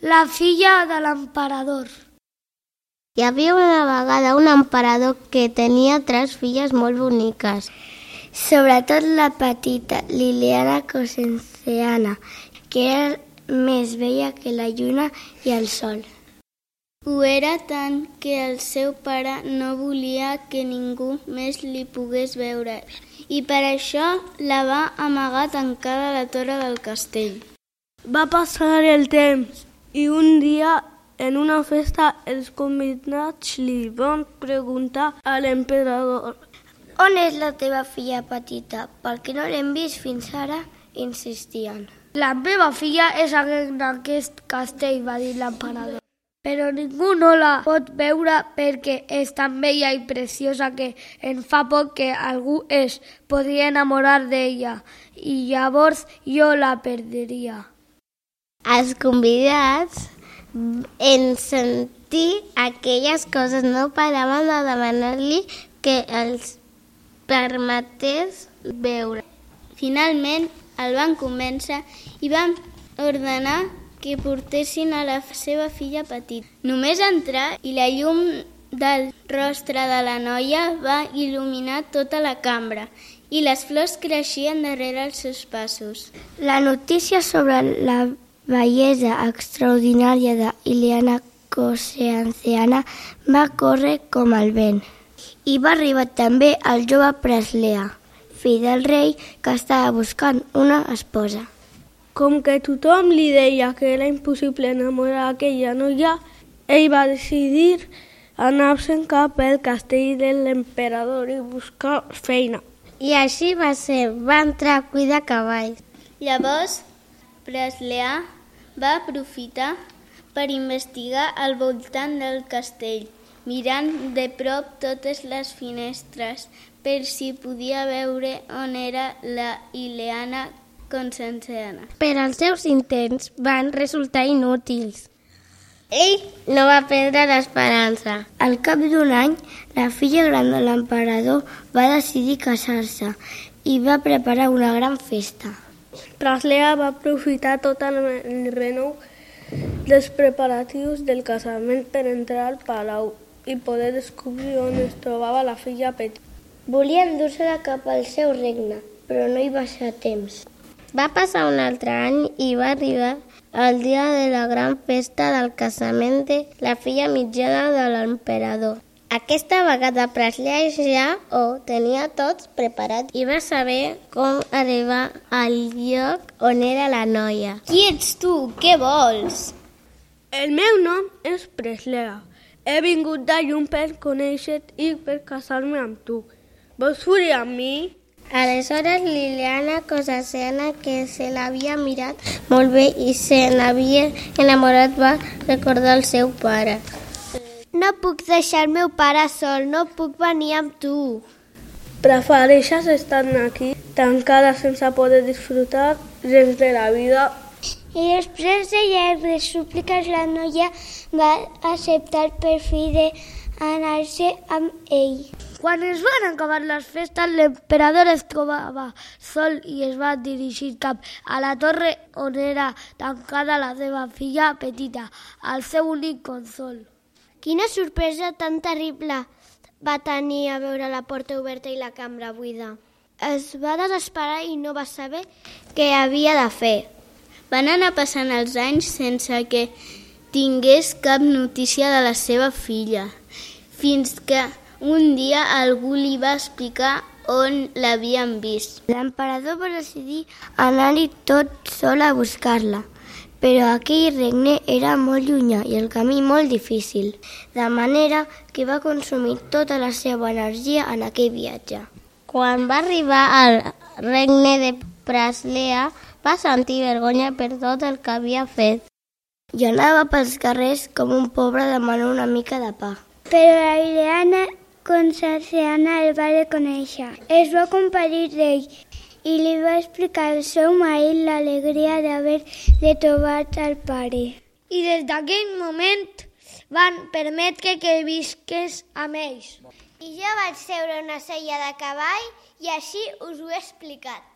la filla de l'emperador. Hi havia una vegada un emperador que tenia tres filles molt boniques. Sobretot la petita, Liliana Cosenceana, que era més bella que la lluna i el sol. Ho era tant que el seu pare no volia que ningú més li pogués veure i per això la va amagar tancada a la torre del castell. Va passar el temps i un dia en una festa els convidats li van preguntar a l'emperador On és la teva filla petita? Per què no l'hem vist fins ara? Insistien. La meva filla és en aquest castell, va dir l'emperador. Però ningú no la pot veure perquè és tan bella i preciosa que en fa poc que algú es podria enamorar d'ella i llavors jo la perdria. Els convidats, en sentir aquelles coses, no paraven de demanar-li que els permetés veure. Finalment el van convèncer i van ordenar que portessin a la seva filla petita. Només entrar i la llum del rostre de la noia va il·luminar tota la cambra i les flors creixien darrere els seus passos. La notícia sobre la bellesa extraordinària de Ileana Coseanciana va córrer com el vent. I va arribar també el jove Preslea, fill del rei que estava buscant una esposa. Com que tothom li deia que era impossible enamorar aquella noia, ell va decidir anar-se'n cap al castell de l'emperador i buscar feina. I així va ser, va entrar a cuidar cavalls. Llavors, Preslea va aprofitar per investigar al voltant del castell, mirant de prop totes les finestres per si podia veure on era la Ileana Consenceana. Però els seus intents van resultar inútils. Ell no va perdre l'esperança. Al cap d'un any, la filla gran de l'emperador va decidir casar-se i va preparar una gran festa. Preslea va aprofitar tot el renou dels preparatius del casament per entrar al palau i poder descobrir on es trobava la filla petita. Volia endur-se-la cap al seu regne, però no hi va ser temps. Va passar un altre any i va arribar el dia de la gran festa del casament de la filla mitjana de l'emperador. Aquesta vegada Preslea ja ho tenia tot preparat i va saber com arribar al lloc on era la noia. Qui ets tu? Què vols? El meu nom és Preslea. He vingut de llum per conèixer-te i per casar-me amb tu. Vols fugir amb mi? Aleshores Liliana Cosaseana, que se l'havia mirat molt bé i se n'havia enamorat, va recordar el seu pare. No puc deixar el meu pare sol, no puc venir amb tu. Prefereixes estar aquí, tancada sense poder disfrutar res de la vida i després de llargues súpliques la noia va acceptar per fi d'anar-se amb ell. Quan es van acabar les festes, l'emperador es trobava sol i es va dirigir cap a la torre on era tancada la seva filla petita, el seu únic consol. Quina sorpresa tan terrible va tenir a veure la porta oberta i la cambra buida. Es va desesperar i no va saber què havia de fer. Van anar passant els anys sense que tingués cap notícia de la seva filla, fins que un dia algú li va explicar on l'havien vist. L'emperador va decidir anar-hi tot sol a buscar-la, però aquell regne era molt llunyà i el camí molt difícil, de manera que va consumir tota la seva energia en aquell viatge. Quan va arribar al regne de Praslea, va sentir vergonya per tot el que havia fet. I anava pels carrers com un pobre demanant una mica de pa. Però la Ileana Consanciana el va reconèixer. Es va compadir d'ell i li va explicar al seu marit l'alegria d'haver de trobar el pare. I des d'aquell moment van permetre que visqués amb ells. I jo vaig seure una sella de cavall i així us ho he explicat.